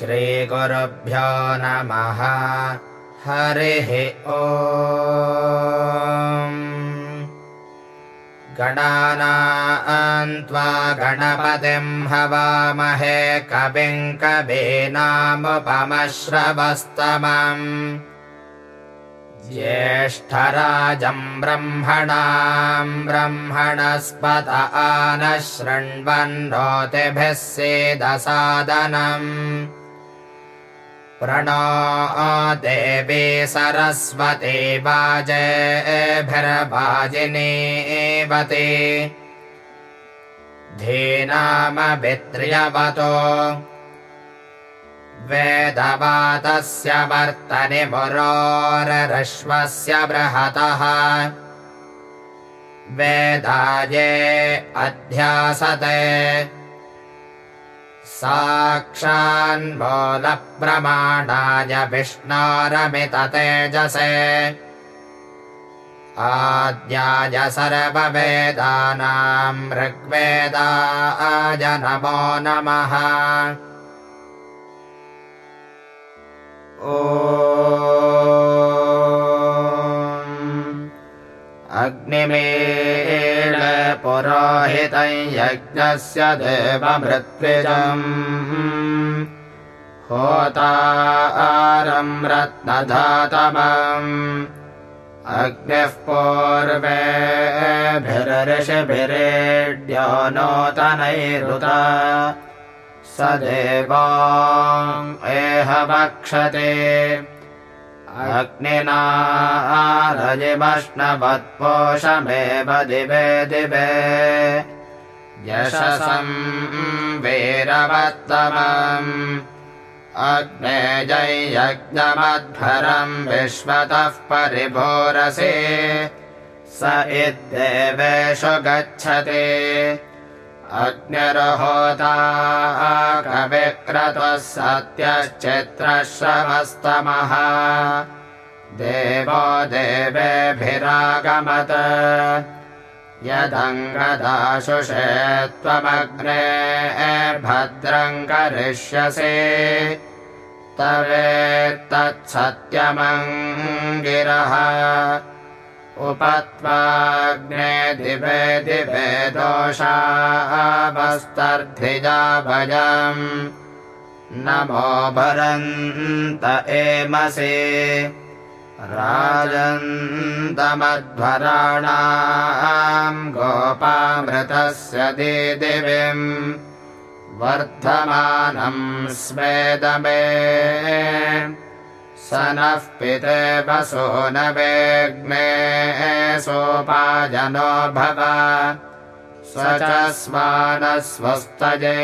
श्रीगुरुभ्यो नमः। हरिः ओ गणानान्त्वा गणपतिम् हवामहे कविम् कवीनामुपमश्रवस्तमम्। ज्येष्ठराजम् ब्रह्मणाम् ब्रह्मणस्पत आनः शृण्वन्नोतिभिः सेदसादनम् प्रणो देवी सरस्वती वाजेभिर्वाजिनीवती धीनामभित्र्यवतो। वेदवातस्य वर्तनि मुरोरश्वस्य बृहतः। वेदाये अध्यासते साक्षान्मूलप्रमाणाय विष्णोरमिततेजसे। आद्याय सर्ववेदानाम् ऋग्वेदाय नमो नमः। अग्निमेण पुरोहितं यज्ञस्य देवभृत्विजम् होतारं रत्नधातमम्। अग्निः पूर्वेभिरऋषिभिरेड्यो नूतनैरुता। स देवा एह वक्षते अग्निनारजिमश्नवत्पोषमेव दिवे दिवे। यशसं वीरवत्तमम्। अग्ने जयज्ञमध्वरम् विश्वतः परिभोरसि। स इद्देवेषु गच्छति अग्निर्होता कविक्रतुः सत्यश्चित्रश्रवस्तमः देवो देवेभिरागमत। यदङ्गदाशुषे त्वमग्ने भद्रम् करिष्यसि। तवेत्तत्सत्यमङ्गिरः उपत्वाग्ने दिवे दिवे दोषावस्तर्धिजा भजम्। नमो भरन्त एमसि। राजन्तमध्वराणाम् गोपामृतस्य दिदिविम्। वर्धमानम् स्वेदमे स नः पिते वसो न वेग्ने सोपाजनो भव स्वानस्वस्तजे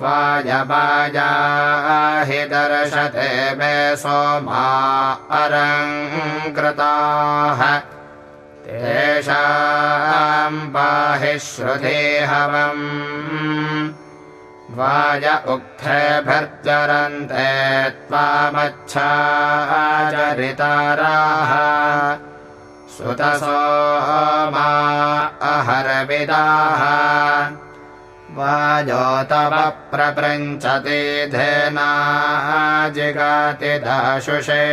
वाजवाजाहि दर्शते मे सोमा अरङ्कृताः तेषाम् पाहि श्रुधे हवम् वाज उक्थेभिर्चरन्ते त्वामच्छाचरिताराः। सुतसो मा अहरविदाः। प्रपृञ्चति धेना जिगाति दाशुषे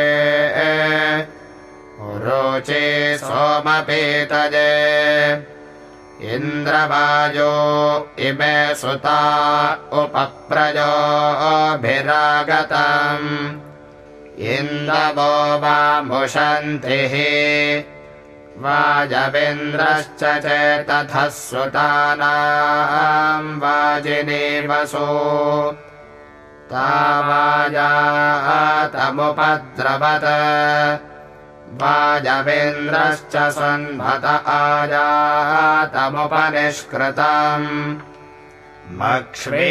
रोचे सोमपीतजे इन्द्रवाजो इमे सुता उपप्रजोभिरागतम्। इन्दवो वामुषन्तिः वाजवेन्द्रश्च चेतथः सुतानाम् वाजिनीवसो तावाजातमुपद्रवत वाजवेन्द्रश्च सन्भत आजातमुपनिष्कृतम्। मक्ष्मी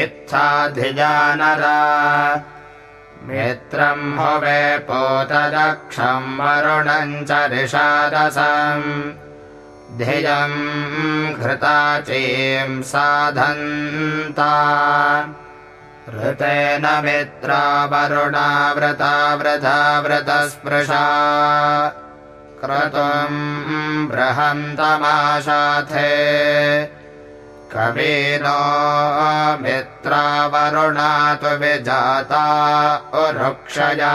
इत्थाधिजानरा मित्रम् हुवे पोतदक्षम् वरुणम् च निषादसम् धियम् घृताचीम् साधन्ता ऋतेन मित्रा वरुणा व्रता वृथा व्रतस्पृशा क्रतुम् बृहन्तमाशाथे। कवीनो मित्रावरुणा तु विजाता उरुक्षया।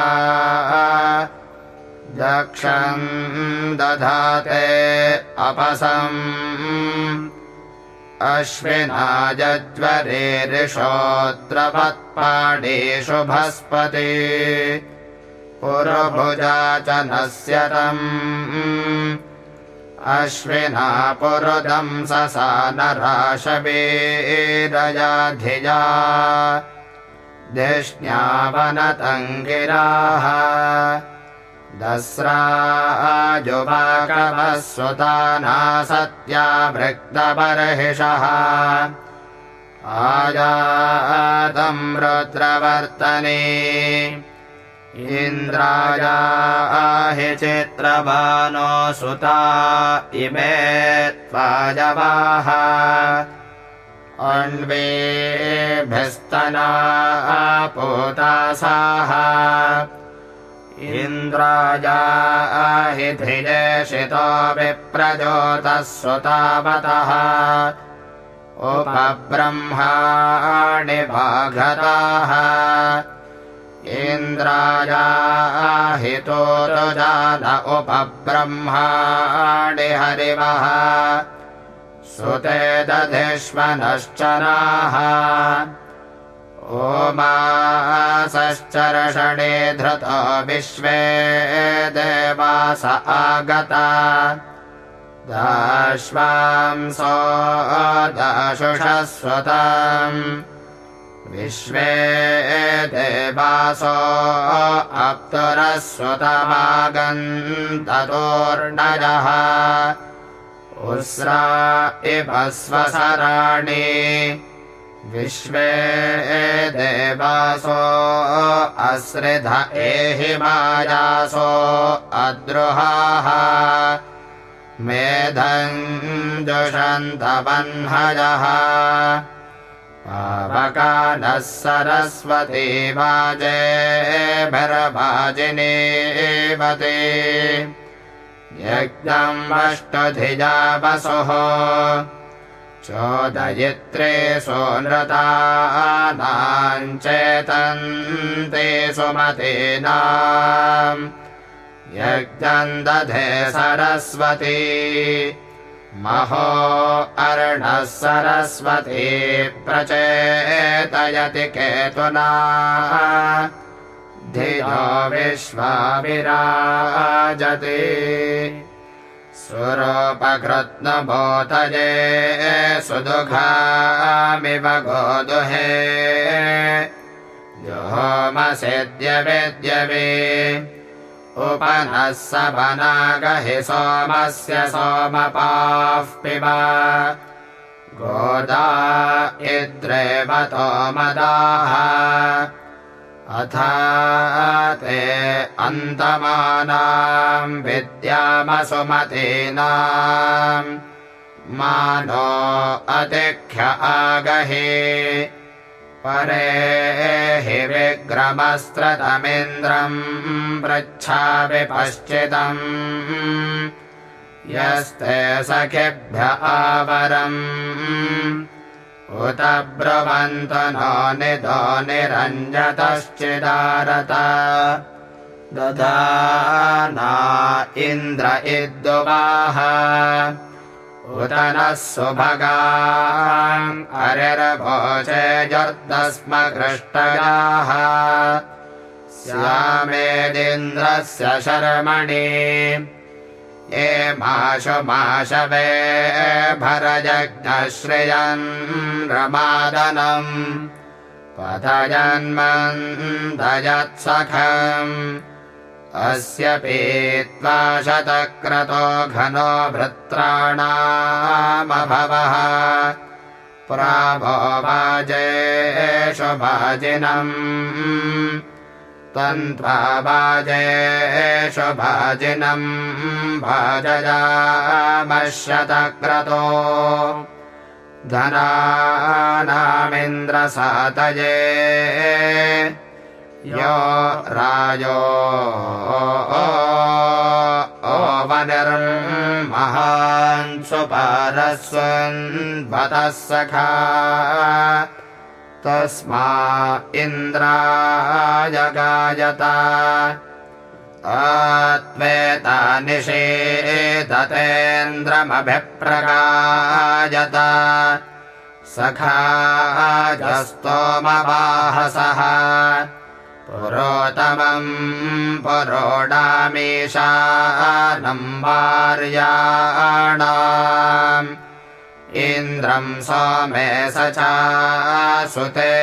दक्षम् दधाते अपसम् अश्विनाजज्वरेरिषोत्रपत्पाणेषु भस्पति पुरभुजा च नश्यतम् अश्विना पुरुदं ससा नराशवेरया धिया धिष्ण्यावनतङ्गिराः दस्राजुवाकवः सुताना सत्या भृक्तबर्हिषः आयातम् रुद्रवर्तने। इन्द्रायाहि चित्रभानो सुता इमे त्वाजवाः। अन्वेभिस्तना पोतासाः धिजेषितो विप्रजोतः सुतावतः उपब्रह्माणि भागताः इन्द्रायाहितो जान उपब्रह्माणि हरिवः सुते दधिष्मनश्चराः ओमासश्चर्षणे धृत विश्वे देवास आगता। दाशुषस्वताम् विश्वे देवासो अप्तुरस्वतमागन्ततोर्णयः उस्रा इव स्वसराणि विश्वे देवासो अश्रिध एहि मायासो अद्रुहाः। मेधञ्जुषन्तवह्नयः पावकानः सरस्वती वाजेभिर्वाजिनीवते यज्ञम् अष्टधिजा वसुः चोदयित्रे सोनृतानाञ्चेतन्ते यज्ञम् दधे सरस्वती महो अर्णः सरस्वती प्रचेतयति केतुना धियो विश्वाविराजते सुरोपकृत्नभूतये सुदुघामिव गोदुहे। जुहोमसेद्यवेद्यवे। उपनः सपनागहि सोमस्य सोमपाः पिब। गोदा इद्रेवतो मदाः अथा ते अन्तमानाम् विद्यामसुमतीनाम् मानो अतिख्य आगहि। परे हि विग्रमस्त्रतमिन्द्रम् पृच्छापि पश्चिदम् यस्ते सखिभ्य आवरम् उत ब्रुवन्तु नो निधो निरञ्जतश्चिदारत दधाना इन्द्र इद्दुवाह उत नः सुभगा हरिर्भोचे जर्दस्म कृष्टयाः स्यामेदिन्द्रस्य शर्मणि ये माशु माशवे भरजग्नश्रियन् रमादनम्। पथजन्मन्दयत्सखम् अस्य पीत्वा शतक्रतो घनो भृत्राणामभवः प्राभो वाजेषु भाजिनम् त्वन्त्वा वाजेषु भाजिनम् भाजयामश्यतक्रतो धनानामिन्द्रसातये यो राजो ओवनिर्महान् सुपारस्वन्वतः सखा तस्मा इन्द्राय गायता। आत्मेता निषेदतेन्द्रमभिप्रगायत सखाजस्तोमवाहसः पुरोतमम् पुरोडामीशानम् वार्याणाम् इन्द्रम् सोमे स चासुते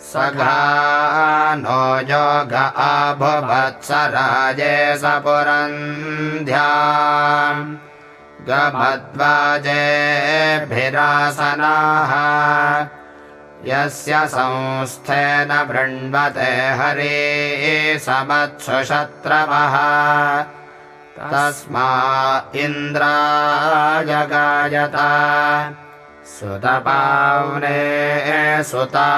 सघा नो योग अभुवत्स राजे स पुरन्ध्या। गमद्वाजेभिरासनाः। यस्य संस्थेन बृण्वते हरे समत्सु शत्रवः तस्मा इन्द्राय गायता सुतपावने सुता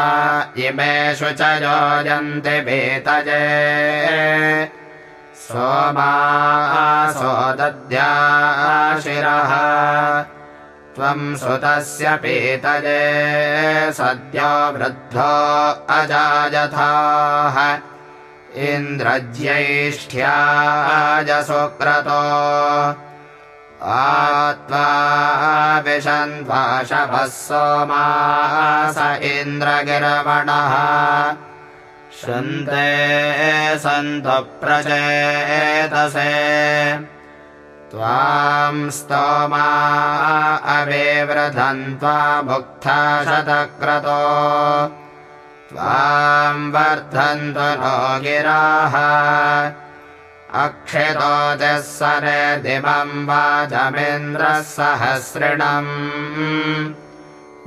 इमेषु च योजन्ति भीतजे। सोमासो दद्या शिरः। त्वम् सुतस्य पीतये सद्यो वृद्धो अजायथाः इन्द्रज्यैष्ठ्याय सुक्रतो आत्वा विशन्त्वा सोमास इन्द्रगिरवणः। शन्ते सन्तु प्रचेतसे। त्वाम् स्तोमा अभिवृधन्त्वा भुक्था शतक्रतो त्वाम् वर्धन्तु नो गिराः अक्षितो जःसरे दिवम् वाजमिन्द्रः सहस्रिणम्।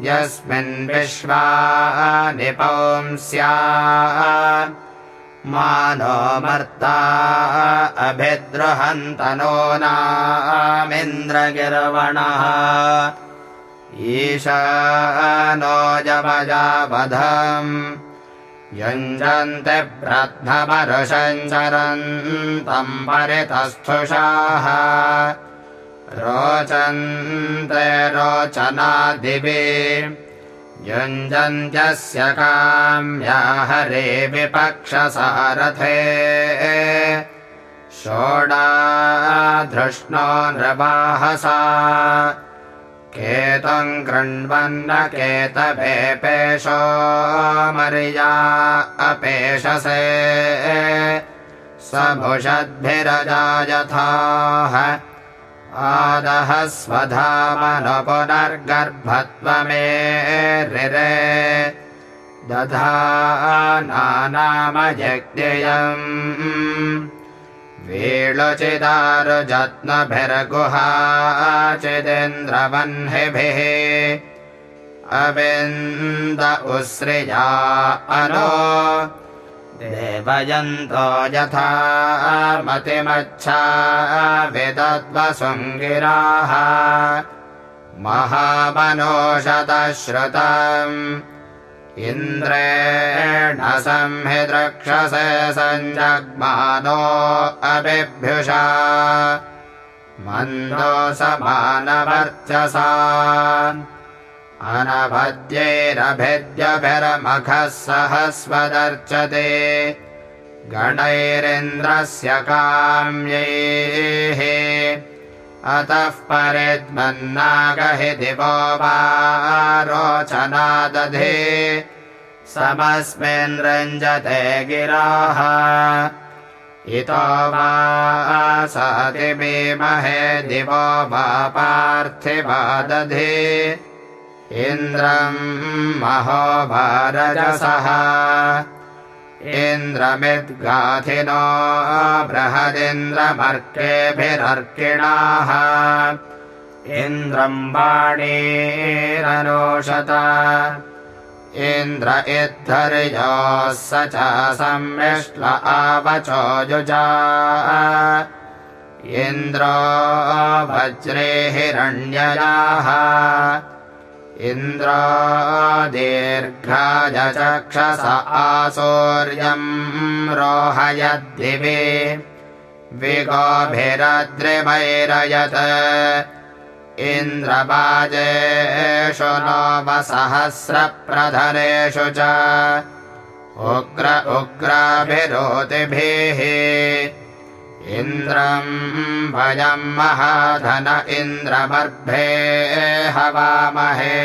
यस्मिन् विश्वा निपुंस्या। मानो मर्ता अभिद्रुहन्तनो नामिन्द्रगिर्वणः जमजावधम् युञ्जन्ति ब्रध्नमरुषञ्चरन्तम् परितस्थुषाः। रोचन्ते रोचनादिवे युञ्जन्त्यस्य काम्या हरे विपक्षसारथे। षोडाधृष्णो नृवाहसा केतम् कृण्वन्न केतभेपेशो मर्या अपेशसे। सभुषद्भिरजायथाः आदः स्वधामनु पुनर्गर्भत्वमे रिरे। दधा नामयज्ञयम् वीळुचिदारुजत्नभिर्गुहाचिदिन्द्रवह्निभिः अविन्द उश्रिया अनो। देवयन्तो यथा मतिमच्छा विदद्वसुङ्गिराः महामनोषतश्रुतम् इन्द्रेण संहिद्रक्षसे सञ्जग्मानो अभिभ्युषा। मन्दो समानवर्चसा अनभद्यैरभिद्यभिरमखः सहस्वदर्चते। गणैरिन्द्रस्य काम्यैः अतः परिद्मन्नागहि दिवो वा रोचना दधे। समस्मिन् रञ्जते गिराः। इतो वा सतिमीमहे दिवो वा पार्थिवा दधे। इन्द्रम् महो भारजसः इन्द्रमिद्गाथिनो बृहदिन्द्रमर्केभिरर्किणाः इन्द्रम् वाणीरनोषत इन्द्र इद्धर्योः स च सम्मिश्ल आवचो युजा। इन्द्रो वज्रे हिरण्ययाः इन्द्रो आसूर्यम् रोहयद्दिवे विगोभिरद्रिमैरयत् इन्द्रबाजेषु नवसहस्रप्रधनेषु च उग्र उग्राभिरोतिभिः इन्द्रम् भयम् महाधन इन्द्रमर्भे हवामहे।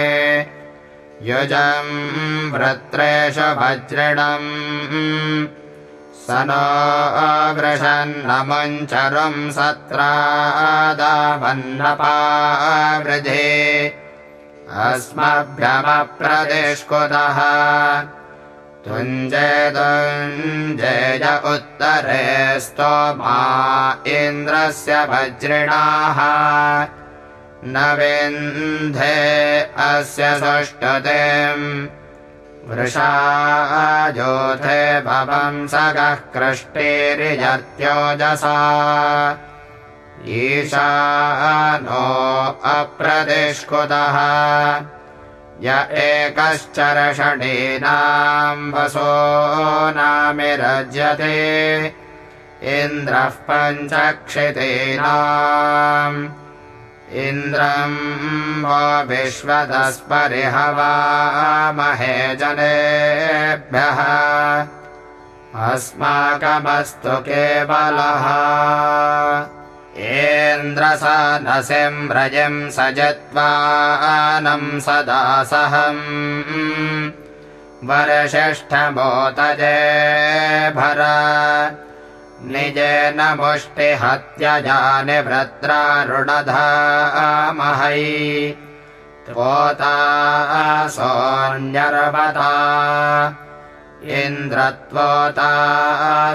युजम् वृत्रेषु वज्रिणम् स नो वृषन्नमुञ्चरुम् सत्रादावन्नपावृधे अस्मभ्यमप्रदिष्कुतः तुञ्जय उत्तरे स्तोमा इन्द्रस्य वज्रिणाः। न विन्धे अस्य सुष्टुतिम्। वृषाजोथे भवंसगः कृष्टिरिजत्योजसा ईशा नो अप्रदिष्कुतः य एकश्चरषणीनाम् वसो नामिरज्यते। इन्द्रः पञ्चक्षितीनाम्। इन्द्रम् वो विश्वदस्परिहवामहे जनेभ्यः। अस्माकमस्तु केवलः इन्द्रसानसिं व्रजम् सजत्वानम् सदासहम् वरषष्ठमोतजे भर। निजेन मुष्टिहत्यजानि वृत्रारुणधामहै। त्वोतासोऽन्यर्वता इन्द्रत्वोता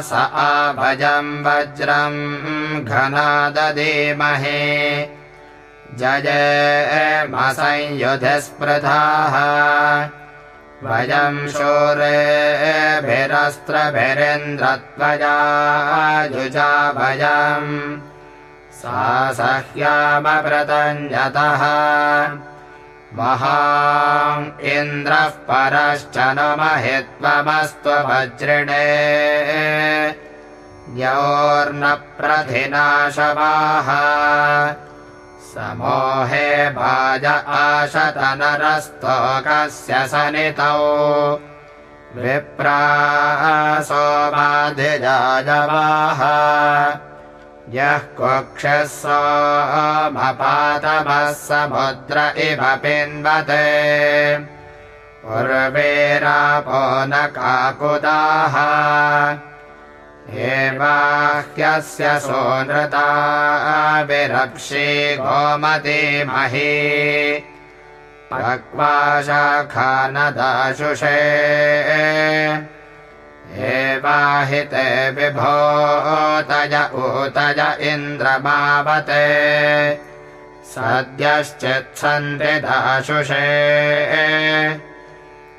स आभजम् वज्रम् घनादधीमहे जयमसंयुधस्पृधाः वयम् शूरेभिरस्त्रभिरिन्द्रत्वजा युजा भयम् सा सह्यामव्रतञ्जतः महा इन्द्रः परश्च न महित्वमस्त्ववज्रिणे योर्नप्रधिनाशवाः समोहे भाज आशतनरस्तोकस्य सनितौ। विप्रासोमाधिजाजवाः यः कुक्षः सोमपातमः समुद्र इव पिन्वते। उर्वेरापो न काकुदाः। एवाह्यस्य सोनृता विरक्षी गोमतीमहि पक्वाशाखा न दाशुषे एवाहिते विभोतय ऊतय इन्द्रमावते। सद्यश्चित्सन्ति दाशुषे।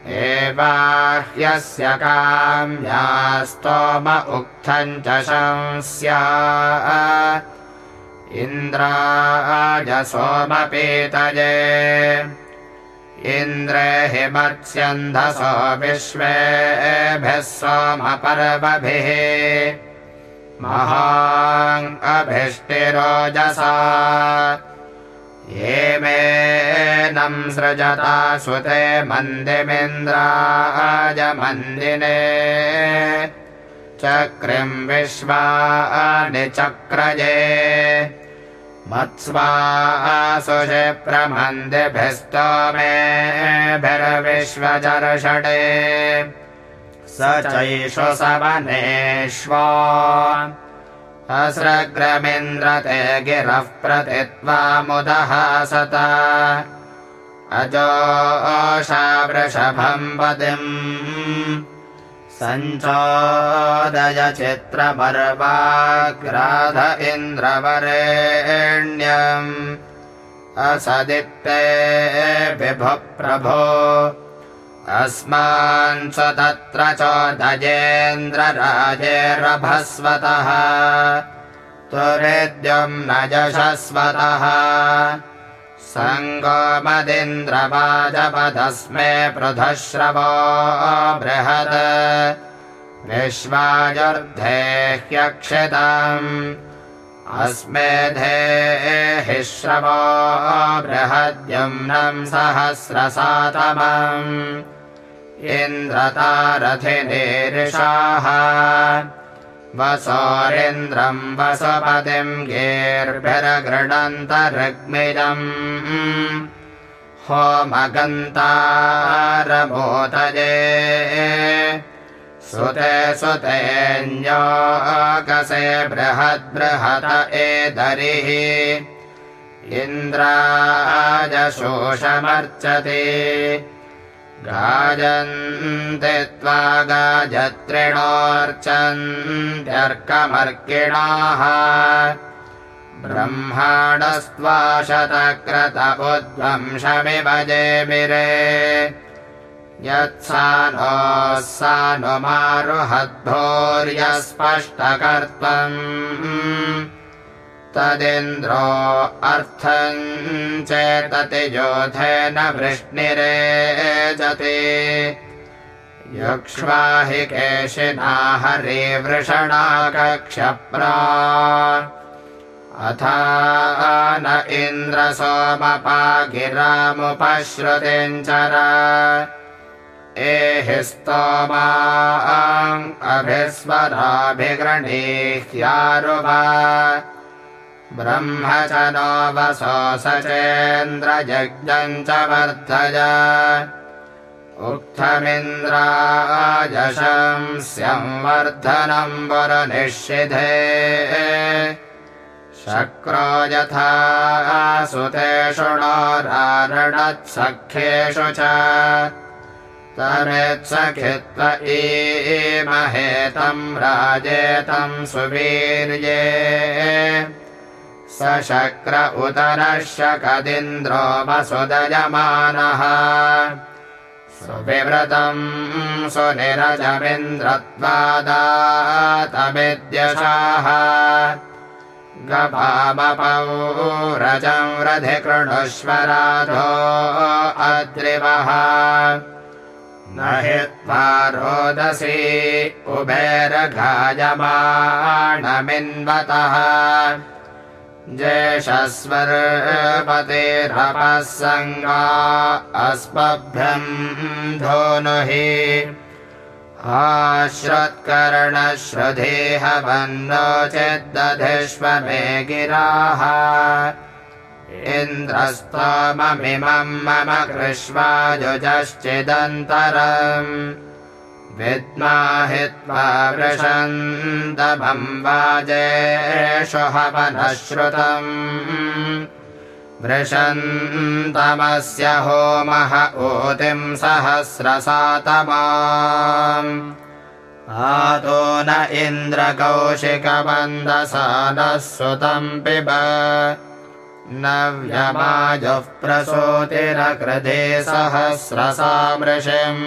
एवाह्यस्य काम्या स्तोम उक्थम् च शंस्या इन्द्राय सोमपीतये इन्द्रे हि मत्स्यन्धसो विश्वेभिः सोमपर्वभिः महाङ्गभिष्टिरोजसा ये मेनम् सृजता सुते मन्दिमिन्द्राजमन्दिने चक्रिम् विश्वानि चक्रजे मत्स्वासुषे प्रमन्दिभिस्तोमेभिर्विश्वचर्षणे स चैषु सवनेष्वा। असृग्रमिन्द्रते गिरः प्रतित्वामुदः सत। अजोषा वृषभम् पदिम् सञ्चोदय चित्रपर्वाग्राध इन्द्रवरेण्यम् असदित्ते विभु प्रभो अस्मान् स तत्र चोदयेन्द्रराजेरभस्वतः तुरेद्यम् न यशस्वतः सङ्गोमदिन्द्रवाजपदस्मे पृथश्रवो बृहद विश्वायुर्धे ह्यक्षितम् अस्मेधेः श्रवो बृहद्युम्नम् सहस्रसातमम्। इन्द्रतारथिनिर्षाः वसोरिन्द्रम् वसुपतिम् गेर्भिरगृणन्तऋग्मिजम् होमगन्तारमोदये सुते सुतेऽन्योकसे बृहद्बृहत एदरिः इन्द्राजशोषमर्चति गाजन्ति त्वा गाजत्रिणोऽर्चन्त्यर्कमर्किणाः नोः सा नु मारुहद्भोर्यस्पष्टकर्त्वम् तदिन्द्रो अर्थम् चेतति योधेन वृष्णिरेजति। युक्ष्वाहि केशिना हरिवृषणाकक्षप्रा अथा न इन्द्रसोमपा गिरामुपश्रुतिञ्चर एहि स्तोमा अभिस्वराभिगृणीह्यारुवा ब्रह्म च नो वसो सचेन्द्रयज्ञम् च वर्धय। उक्थमिन्द्रायशंस्यंवर्धनम् वरनिषिधे शक्रो यथा सुतेषु णोरारणत्सख्येषु च। तमेत्सखित्व ईमहेतम् राजेतम् सुवीर्ये स शक्र उतरः शकदिन्द्रो वसुदयमानः। सुविव्रतम् सुनिरजमिन्द्रत्वादातमिद्यशाः गभामपौरजम् रधि कृणुष्वराधो अद्रिवः। न हि त्वा रोदसी उभेरघायमाणमिन्वतः जेषस्वर्पतिरपः सङ्गा अस्मभ्यम् धोनुहि। आश्रुत्कर्णश्रुधेह वन्नो चेद्दधिष्व मे गिराः इन्द्रस्तममिमम् मम कृष्वायुजश्चिदन्तरम् विद्माहि त्वा वृषन्तमम् वाजेषु हवनश्रुतम् वृषन्तमस्य होमः ऊतिम् सहस्रसातमा आतो न इन्द्रकौशिकवन्दसानः सुतम् पिब नव्यमाजुः प्रसूतिरकृधे सहस्रसामृषिम्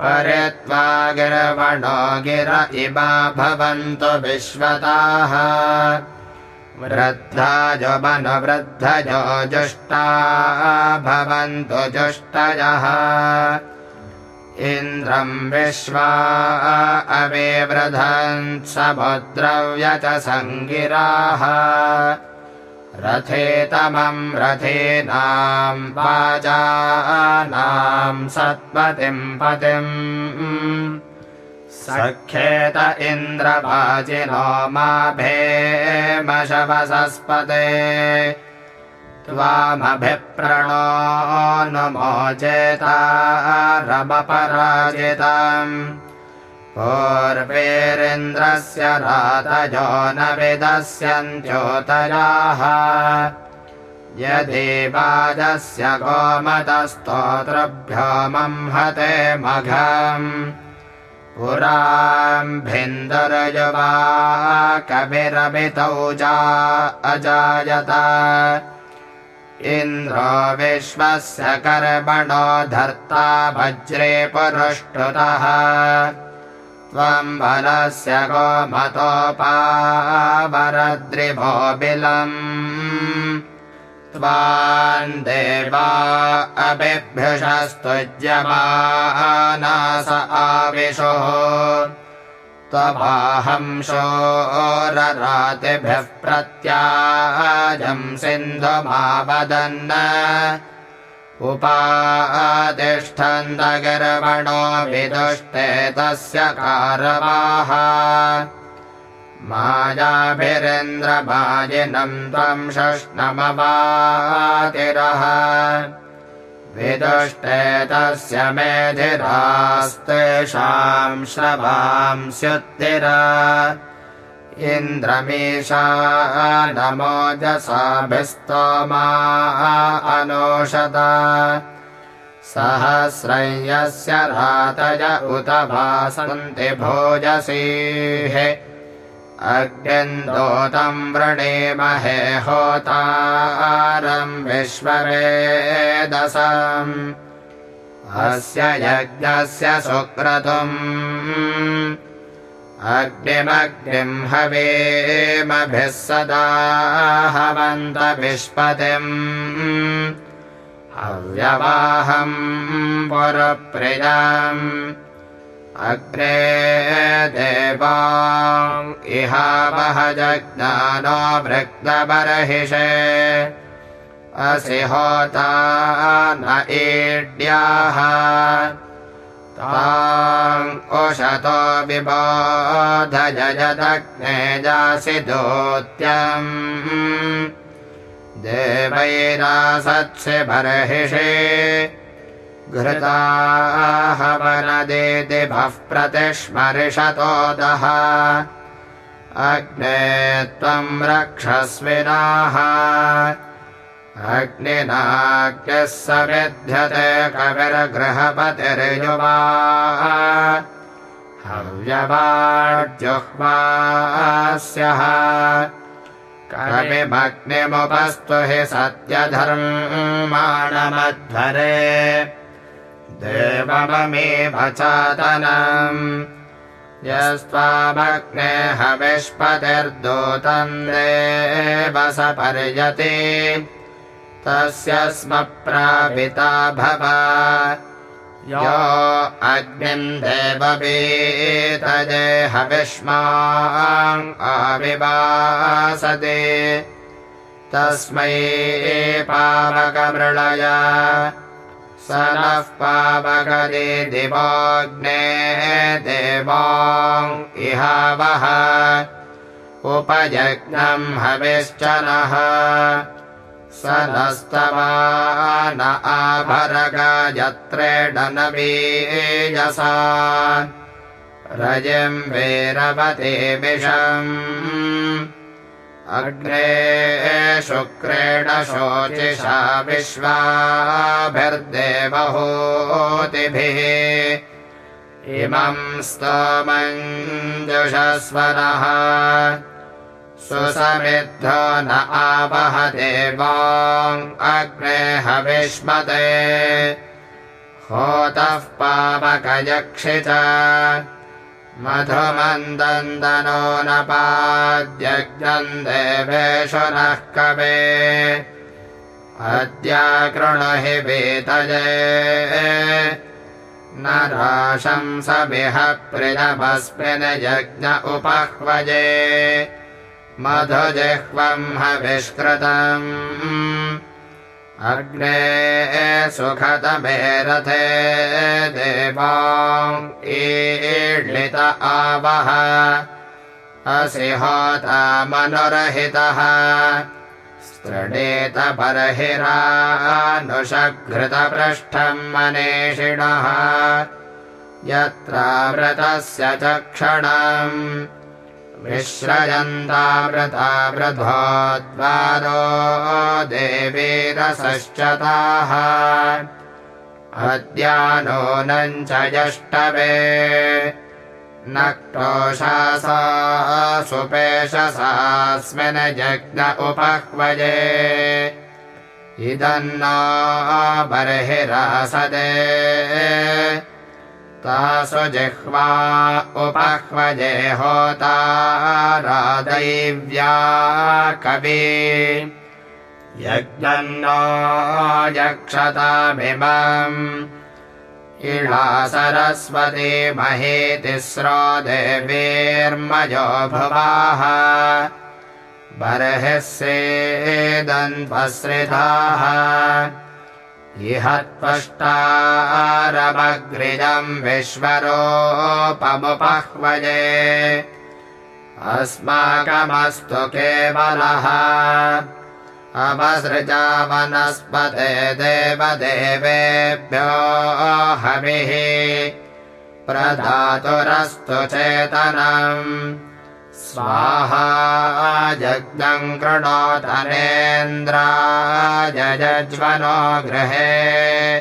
परित्वा गिरवणो गिर इमा भवन्तु विश्वताः। वृद्धाजुमनुवृद्धजो जुष्टा भवन्तु जुष्टयः। इन्द्रम् विश्वा अविवृधन् समुद्रव्यच सङ्गिराः रथेतमम् रथेनाम् वाजानाम् सत्पतिम् पतिम् सख्येत इन्द्रवाजिनो माभेमशवसस्पते त्वामभिप्रणो रमपराजितम् पूर्वेरिन्द्रस्य रातजो न विदस्यन्त्योतयाः। यदि वाजस्य गोमतस्तोतृभ्यो मह्मते मघम्। पुराम्भिन्दुर्युवा कविरमितौजा अजायत। इन्द्रो विश्वस्य कर्मणो धर्ता वज्रे पुरुष्टुतः त्वम् बलस्य गोमतोपावरद्रिभो बिलम् त्वान् देवा अभिभ्यषस्तुज्यमानास आविशोः। त्वभाहंसोररातिभिः प्रत्याजम् सिन्धुमावदन् उपातिष्ठन्दगर्वणो विदुष्टे तस्य कारवाः। मायाभिरेन्द्रमाजिनम् त्वम् शष्णमवातिरः। विदुष्टे तस्य मेधिरास्तेषाम् श्रवांस्युत्तिर इन्द्रमीषा नमोजसाभिस्तोमा अनोषदा सहस्रय्यस्य रातय उत भासन्ति भोजसीः। अग्निन्दोतम् वृणीमहे होतारम् विश्ववेदसम्। अस्य यज्ञस्य सुक्रतुम् अग्निमग्निम् हवेमभिः सदा हवन्तविष्पतिम्। हव्यवाहम् पुरप्रियाम्। अग्रे देवा इहावह जज्ञानो भृक्तबर्हिषे असि होता न ईड्याः ओषतो विबोधजदग्ने जासि दोत्यम् देवैरासत्सि बर्हिषे घृताहवनदेदिभः प्रतिस्मरिषतोदः अग्ने त्वम् रक्षस्विनाः अग्निनाग्यः स विध्यते कविर्गृहपतिर्युवा। हव्यवाड्जुह्वास्यः कविमग्निमुपस्तु हि सत्यधर्माणमध्वरे। देवममेव चातनम्। यस्त्वामग्ने हविष्पतिर्दूतम् देव स पर्यते तस्य स्म प्रापिता भव। यो अग्निम् देववीतजे हविष्मा आविवासते तस्मै पावकमृळय। स नः पावगदे दिवोऽग्ने देवा इहावः। उपयज्ञम् हविश्च नः स नस्तवा न वीयसा रजिम् वीरवते विषम्। अग्रे शुक्रेण शोचिषा विश्वाभिर्देवहूतिभिः। इमम् स्तोमञ्जुषस्वरः सुसमिद्धो न आवह देवाम् अग्ने हविष्मते। होतः पावकयक्षि मधुमन्दन्दनो न पाद्यज्ञम् देवेषु नः कवे। अद्याकृणहि वीतये। न राशंसमिह प्रियमस्मिन् यज्ञ उपह्वजे मधुजिह्वम् हविष्कृतम्। अग्ने सुखतमे रथे देवाम् ईड्लित आवह। असि होता मनुरहितः। स्तृणीत बर्हिरानुषघृतपृष्ठम् मनीषिणः। यत्रामृतस्य च क्षणम् विश्रयन्तामृता वृथोद्वारो देवीरसश्च ताः। अद्यानूनम् च यष्टवे। नक्तोषासा सुपेशसास्मिन् जज्ञ उपह्वजे। इदन्नो बर्हिरासदे तासु जिह्वा उपह्वजे होता रादैव्या कवि। यज्ञन्नो यक्षतामिमम्। इळा सरस्वती महे तिस्रो देवीर्मयो भुवाः। बर्हिः सेदन्वश्रिताः इह त्वष्टारमग्रिजम् विश्वरोपमुपह्वये अस्माकमस्तु केवलः। अवसृजा वनस्पते देवदेवेभ्यो हविः। प्रधातुरस्तु चेतनम् स्वाहा जज्ञम् कृणोतनेन्द्रायजज्वनो गृहे।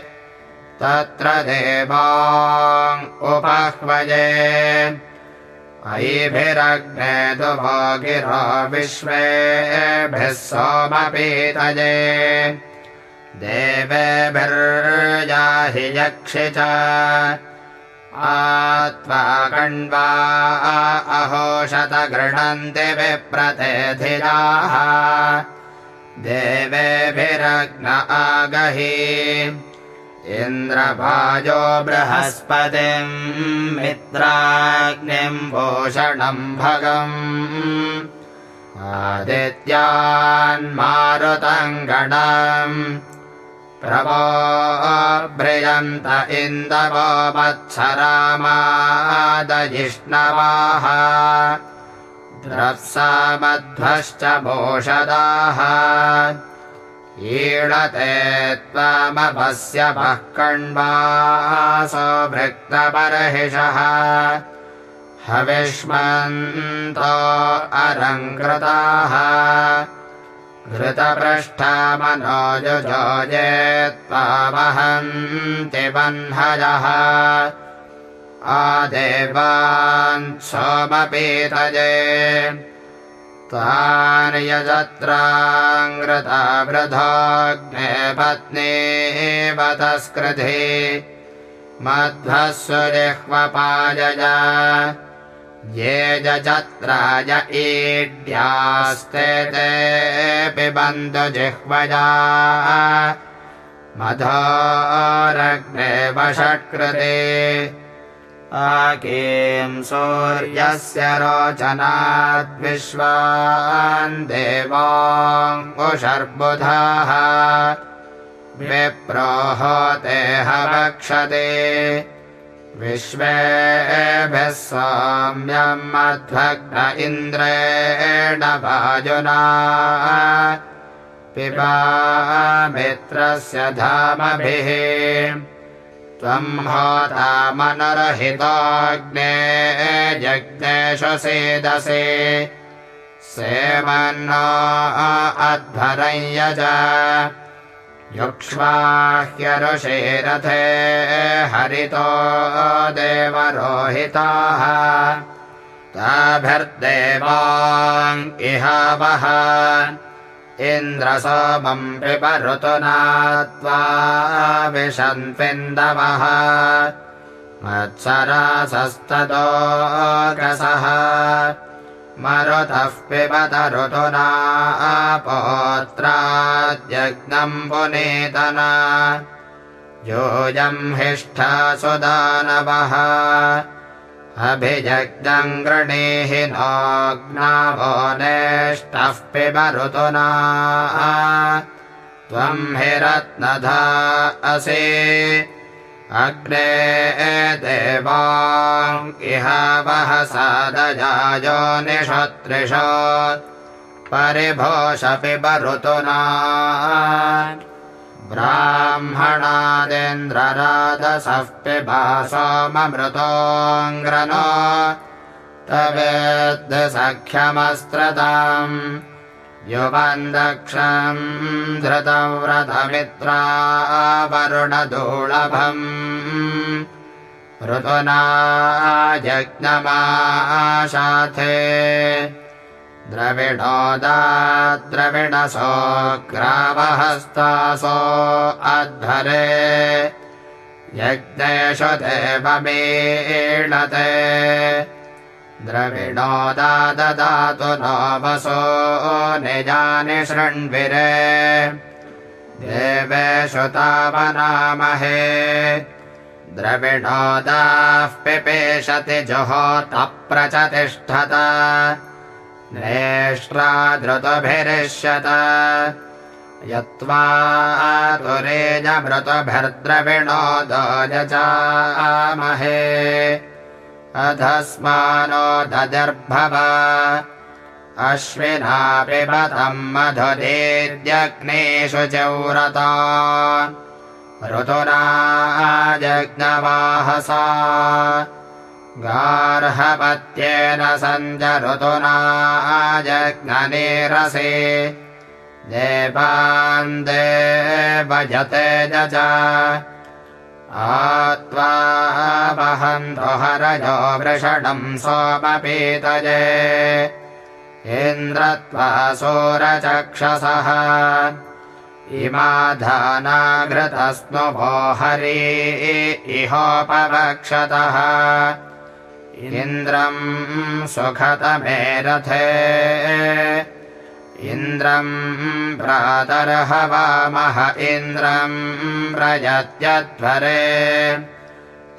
तत्र देवाम् उपह्वये। अयिभिरग्ने तु भोगिरो विश्वेभिः सोमपीतये। देवेभिर्याहि यक्षि च आत्वा कण्वा अहोषत गृह्णन्ति विप्रतेधिराः देवेभिरग्न आगहि। इन्द्रभाजो बृहस्पतिम् मित्राग्निम् भूषणम् भगम्। आदित्यान्मारुतम् गणम् प्रभोभ्रयन्त इन्दवो मत्सरामादजिष्णवाः द्रप्सामध्वश्च भूषदाः। ईळते त्वामभस्य भः कण्वासो भृक्तबर्हिषः हविष्मन्तो अरङ्कृताः घृतपृष्ठमनोजुजोजे त्वामहन्ति बह्नयः आदेवान् सोमपीतये तानि यजत्राङ्कृतावृथोऽग्ने पत्नीव तस्कृधि मध्वस्वजिह्वपायज ये जत्राय ईड्यास्ते ते पिबन्तु जिह्वजा। मधोरग्ने वषट्कृते। आकीम् सूर्यस्य रोचनाद्विश्वान् देवाङ्कुशर्बुधाः। विप्रोहोते हवक्षते विश्वेभिः सौम्यम् मध्वग्न इन्द्रेण वाजुना पिबा मित्रस्य धामभिः। त्वम् होतामनरहितोऽग्ने जज्ञेषु सेदसे। सेवन्नो अध्वरं यज युक्ष्वाह्यरुषेरथे हरितो देवरोहिताः। ताभिर्देवाम् इह वः इन्द्रसोमम् पिबऋतुना त्वा विशन्त्विन्दवः मत्सरासस्ततोऽगसः मरुतः पिबत ऋतुना पोत्राद्यग्नम् पुनीतना। योऽयम् हिष्ठा सुदानवः। अभिजग्नम् गृणीः नोऽग्नावो नेष्टः पिबऋतुना त्वम् हि रत्नधा असि। अग्ने देवाम् इह वः सादजायो निषत्रिष परिभोषपि ब्राह्मणादेन्द्रराधसः पिबा सोममृतोऽङ्ग्रनो तवेद्सख्यमस्त्रताम् युवम् दक्षम् धृतव्रतमित्रा वरुणदूळभम् ऋतुना जज्ञमाशाथे द्रविणोदाद्रविणसो ग्रामहस्तासो अध्वरे। यज्ञेषु देवमीणते द्रविणो ददातु नो वसो निजानि शृण्विरे। देवेषु तावनामहे द्रविणोदाः पिपेशति जुहोतप्रचतिष्ठत नेष्ट्रा द्रुतभिरिष्यत यत्त्वा तुरेजमृतभिर्द्रविणोदोजचामहे अधस्मानो ददर्भव। अश्विना पिबतम् मधुरेद्यग्नेषु चौरता। ऋतुना जज्ञवाहसा गार्हपत्येन सञ्ज ऋतुना जज्ञनीरसे देवान्दे भजते जज। आत्वा वहन्तु हरजो वृषणम् सोमपीतये इन्द्रत्वा सोरचक्षसः। इमा धानाघृतस्नु हरि इहोपवक्षतः इन्द्रम् सुखतमे रथे इन्द्रम् प्रातर्हवामः इन्द्रम् प्रयत्यध्वरे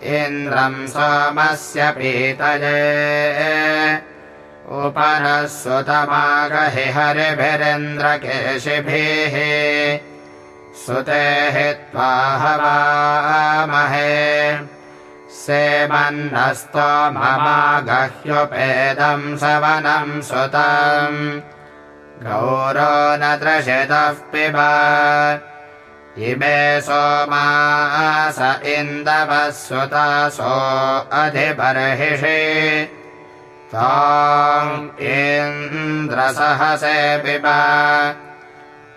इन्द्रम् सोमस्य पीतये। उपनः सुतमागहि हरिभिरिन्द्रकेशिभिः। सुतेः त्वा हवामहे सेमन्नस्तोममागह्युपेदम् सवनम् सुतम्। गौरो न दृशतः पिब। इमे सोमास इन्दवः सुतासो अधिबर्हिषि। इन्द्रसहसे पिब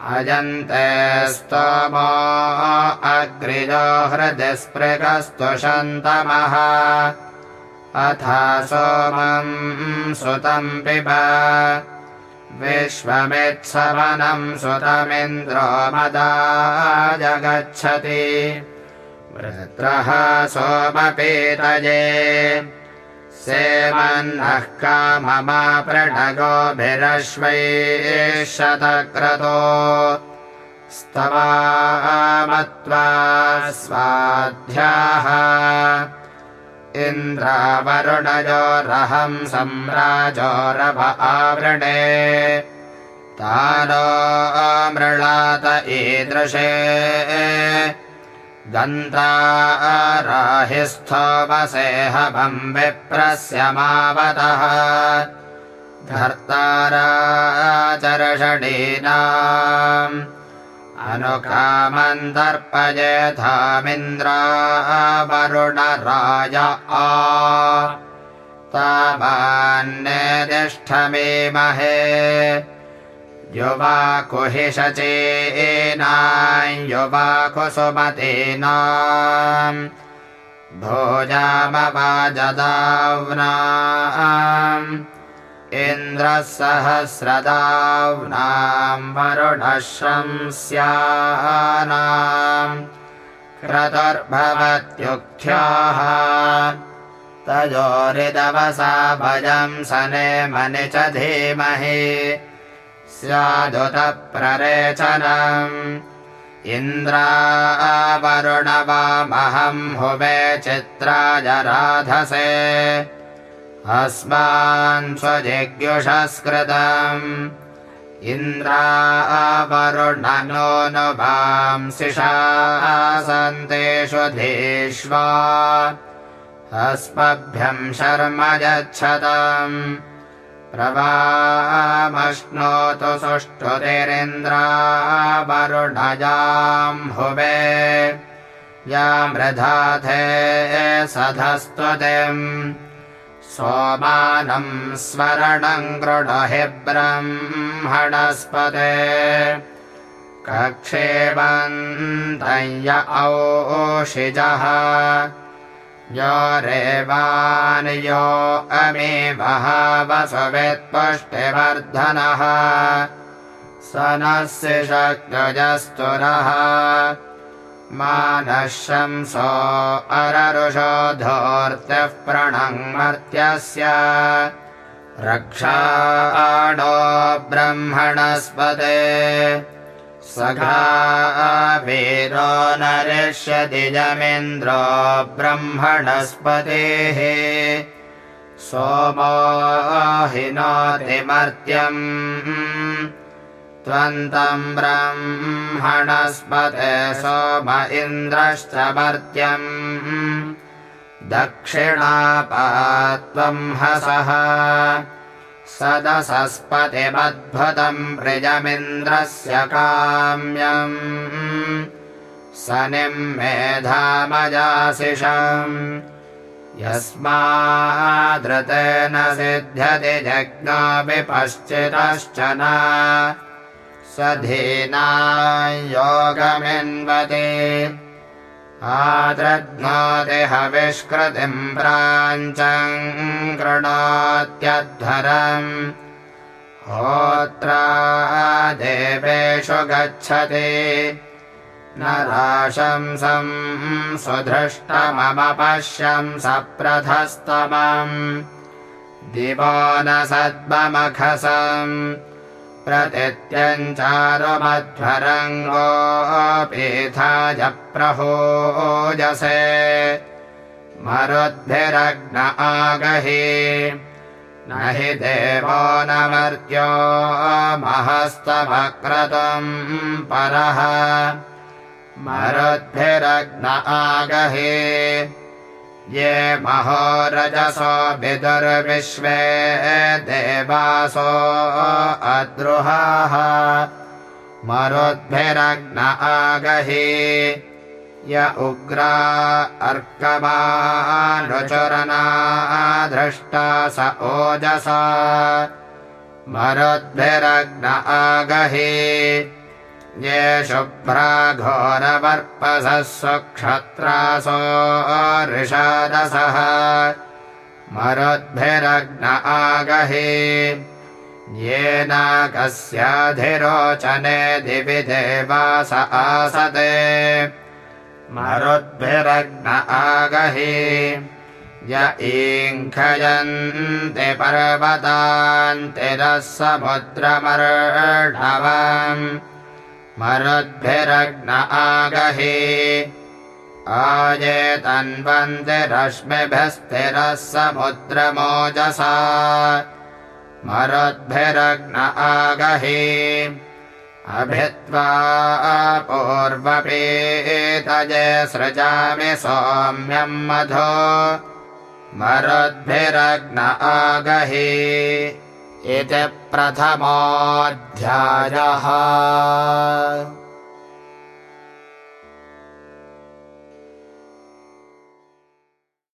अजन्ते स्तोमो अग्रिजो हृदि स्पृगस्तु शन्तमः अथा सोमम् सुतम् पिब। विश्वमित्सवनम् सुतमिन्द्रो मदा जगच्छति। वृत्रः सोमपीतये सेवन्नः काममा प्रणगोभिरश्वैः शतक्रतो स्तवामत्वा स्वाध्याः। इन्द्रावरुणयोरहम् सम्राजोरभ आवृणे। तानो मृणात ईदृशे गन्ताराहिस्थोमसेहभम् विप्रस्यमावतः धर्ताराचर्षणीनाम् अनुकामन्तर्पयेथामिन्द्रावरुणराय आ तावान्निष्ठमेमहे युवाकुहिषचेना युवाकुसुमतेना भोजामवाजदाव्ना इन्द्रः सहस्रदाव्नाम् वरुणशंस्यानाम् क्रतुर्भवत्युक्थ्याः तयोरिदवसा भजम् सने मनि च धीमहि स्यादुतप्ररेचनम् इन्द्रावरुणवामहम् हुवे चित्राजराधसे अस्मान् स्वजिज्ञुषस्कृतम्। इन्द्रावरुणनो धीष्वा। अस्मभ्यम् शर्म यच्छतम् प्रवामश्नोतु सुष्ठुतिरिन्द्रावरुणजाम् हुवे। या मृधाथे सधस्त्वतिम्। सोमानम् स्मरणम् गृणहि ब्रह्मणस्पते। कक्षेवन्तय्य औषिजः यो रेवान् यो अमे वसुवित्पुष्टिवर्धनः। स नस्य शक्नुजस्तुरः मानः शंसो अररुषो धूर्त्यः प्रणङ्मर्त्यस्य। रक्षाणो ब्रह्मणस्पते वीरो नरिष्यति जमिन्द्रो ब्रह्मणस्पतेः। सोमो हिनोतिमर्त्यम् त्वन्तम् ब्रह्मणस्पते सोम इन्द्रश्च मर्त्यम्। दक्षिणापात्वम् हसः सदसस्पतिमद्भुतम् प्रिजमिन्द्रस्य काम्यम्। स मेधामजासिषम् यस्मादृतेन सिध्यति जज्ञापि पश्चितश्चन स धीना योगमिन्वते आदृध्नाति हविष्कृतिम् प्राञ्चम् कृणोत्यध्वरम् होत्रा देवेषु गच्छति। न राशंसम् सुधृष्टममपश्यम् सप्रथस्तमम् दिवो न सद्ममखसम् प्रतित्यञ्चारुमध्वरङ्गोऽपीथाय प्रहोजसे। मरुद्भिरग्न आगहि। न हि देवो न मर्त्यो महस्तमक्रतुम् परः। मरुद्भिरग्न आगहि ये महोरजसो विदुर्विश्वे देवासो अद्रुहाः मरुद्भिरग्न आगहि। य उग्रा अर्कमानुचरना धृष्टा स ओजसा। मरुद्भिरग्न आगहि ये शुभ्रा घोरवर्पसः सुक्षत्रासो ऋषादसः। मरुद्भिरग्न आगहि। येन कस्याधिरोचने दिवि देवास आसते मरुद्भिरग्न आगहि। य ईङ्खयन्ति पर्वतान्तिरः समुद्रमर्ढवम् मरुद्भिरग्न आगहि। आजेतन्वन्ति रश्मिभिस्तिरः समुद्रमोजसा। मरुद्भिरग्न आगहि। अभित्वा पूर्वपीतजे सृजामि सौम्यम् मधो। मरुद्भिरग्न आगहि इति प्रथमोऽध्यायः